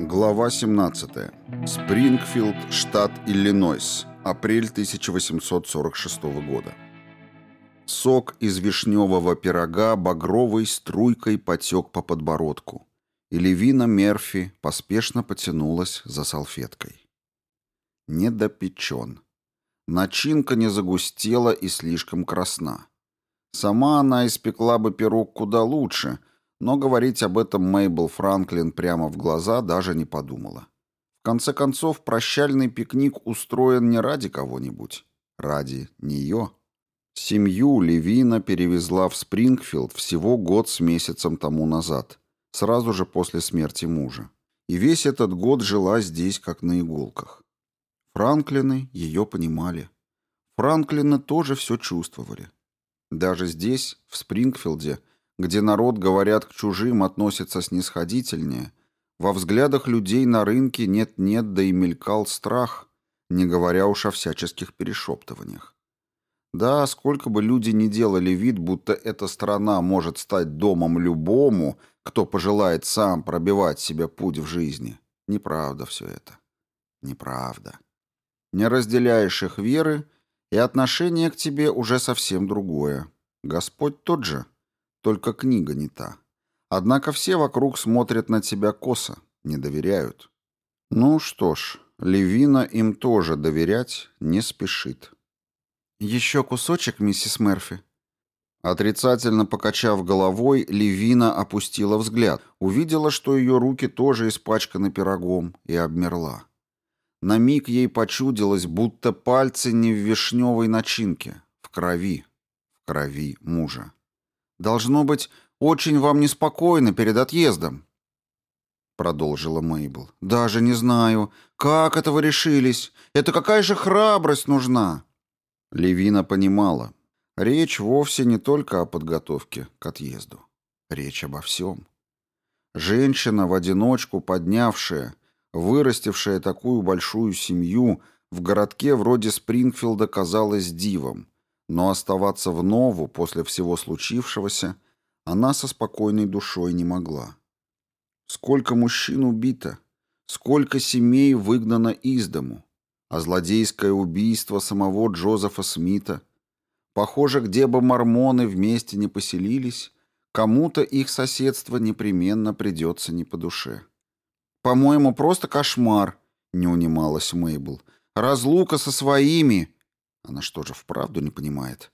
Глава 17. Спрингфилд, штат Иллинойс. Апрель 1846 года. Сок из вишневого пирога багровой струйкой потек по подбородку, и Левина Мерфи поспешно потянулась за салфеткой. Недопечен. Начинка не загустела и слишком красна. Сама она испекла бы пирог куда лучше, но говорить об этом Мейбл Франклин прямо в глаза даже не подумала. В конце концов, прощальный пикник устроен не ради кого-нибудь, ради нее. Семью Левина перевезла в Спрингфилд всего год с месяцем тому назад, сразу же после смерти мужа. И весь этот год жила здесь, как на иголках. Франклины ее понимали. Франклины тоже все чувствовали. Даже здесь, в Спрингфилде, где народ, говорят, к чужим относится снисходительнее, во взглядах людей на рынке нет-нет, да и мелькал страх, не говоря уж о всяческих перешептываниях. Да, сколько бы люди ни делали вид, будто эта страна может стать домом любому, кто пожелает сам пробивать себе путь в жизни. Неправда все это. Неправда. Не разделяешь их веры, и отношение к тебе уже совсем другое. Господь тот же, только книга не та. Однако все вокруг смотрят на тебя косо, не доверяют. Ну что ж, Левина им тоже доверять не спешит. «Еще кусочек, миссис Мерфи?» Отрицательно покачав головой, Левина опустила взгляд, увидела, что ее руки тоже испачканы пирогом, и обмерла. На миг ей почудилось, будто пальцы не в вишневой начинке, в крови, в крови мужа. «Должно быть, очень вам неспокойно перед отъездом», — продолжила Мейбл. «Даже не знаю, как это вы решились. Это какая же храбрость нужна?» Левина понимала. Речь вовсе не только о подготовке к отъезду. Речь обо всем. Женщина, в одиночку поднявшая, вырастившая такую большую семью, в городке вроде Спрингфилда казалась дивом, но оставаться в Нову после всего случившегося она со спокойной душой не могла. Сколько мужчин убито, сколько семей выгнано из дому, а злодейское убийство самого Джозефа Смита. Похоже, где бы мормоны вместе не поселились, кому-то их соседство непременно придется не по душе. «По-моему, просто кошмар», — не унималась Мейбл. «Разлука со своими...» Она что же, вправду не понимает?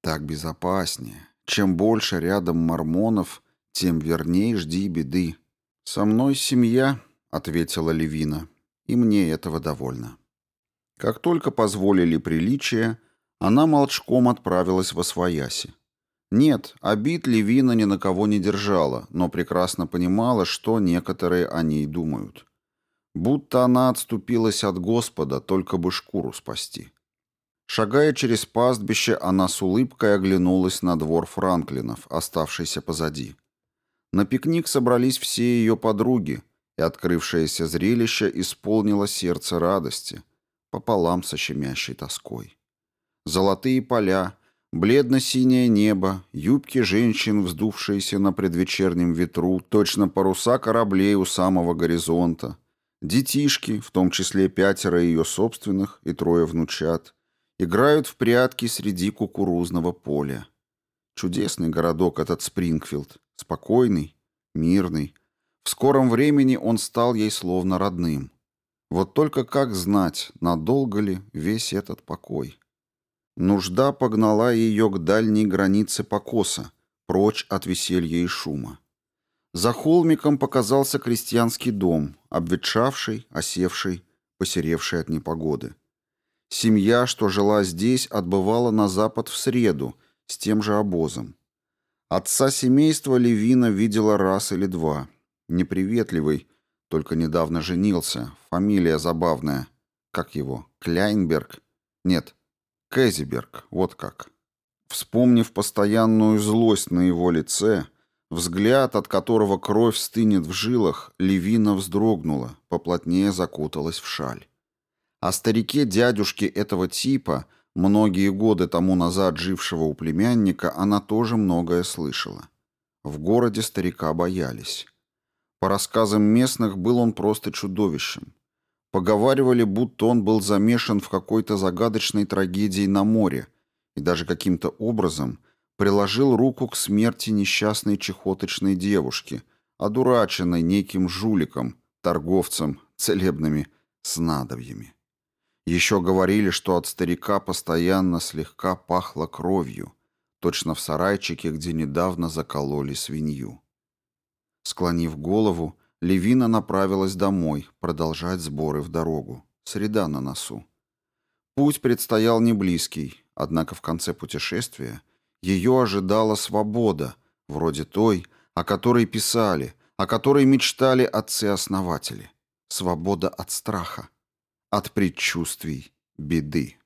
«Так безопаснее. Чем больше рядом мормонов, тем вернее жди беды». «Со мной семья», — ответила Левина, — «и мне этого довольно». Как только позволили приличия, она молчком отправилась во свояси. Нет, обид Левина ни на кого не держала, но прекрасно понимала, что некоторые о ней думают. Будто она отступилась от Господа, только бы шкуру спасти. Шагая через пастбище, она с улыбкой оглянулась на двор Франклинов, оставшийся позади. На пикник собрались все ее подруги, и открывшееся зрелище исполнило сердце радости, пополам со щемящей тоской. Золотые поля, бледно-синее небо, юбки женщин, вздувшиеся на предвечернем ветру, точно паруса кораблей у самого горизонта, детишки, в том числе пятеро ее собственных и трое внучат, играют в прятки среди кукурузного поля. Чудесный городок этот Спрингфилд, спокойный, мирный. В скором времени он стал ей словно родным. Вот только как знать, надолго ли весь этот покой? Нужда погнала ее к дальней границе покоса, прочь от веселья и шума. За холмиком показался крестьянский дом, обветшавший, осевший, посеревший от непогоды. Семья, что жила здесь, отбывала на запад в среду с тем же обозом. Отца семейства Левина видела раз или два. Неприветливый, только недавно женился. Фамилия забавная. Как его? Кляйнберг? Нет, Кэзиберг. Вот как. Вспомнив постоянную злость на его лице, взгляд, от которого кровь стынет в жилах, Левина вздрогнула, поплотнее закуталась в шаль. О старике-дядюшке этого типа Многие годы тому назад жившего у племянника она тоже многое слышала. В городе старика боялись. По рассказам местных был он просто чудовищем. Поговаривали, будто он был замешан в какой-то загадочной трагедии на море и даже каким-то образом приложил руку к смерти несчастной чехоточной девушки, одураченной неким жуликом, торговцем целебными снадобьями. Еще говорили, что от старика постоянно слегка пахло кровью, точно в сарайчике, где недавно закололи свинью. Склонив голову, Левина направилась домой, продолжать сборы в дорогу. Среда на носу. Путь предстоял не близкий, однако в конце путешествия ее ожидала свобода, вроде той, о которой писали, о которой мечтали отцы-основатели. Свобода от страха от предчувствий беды.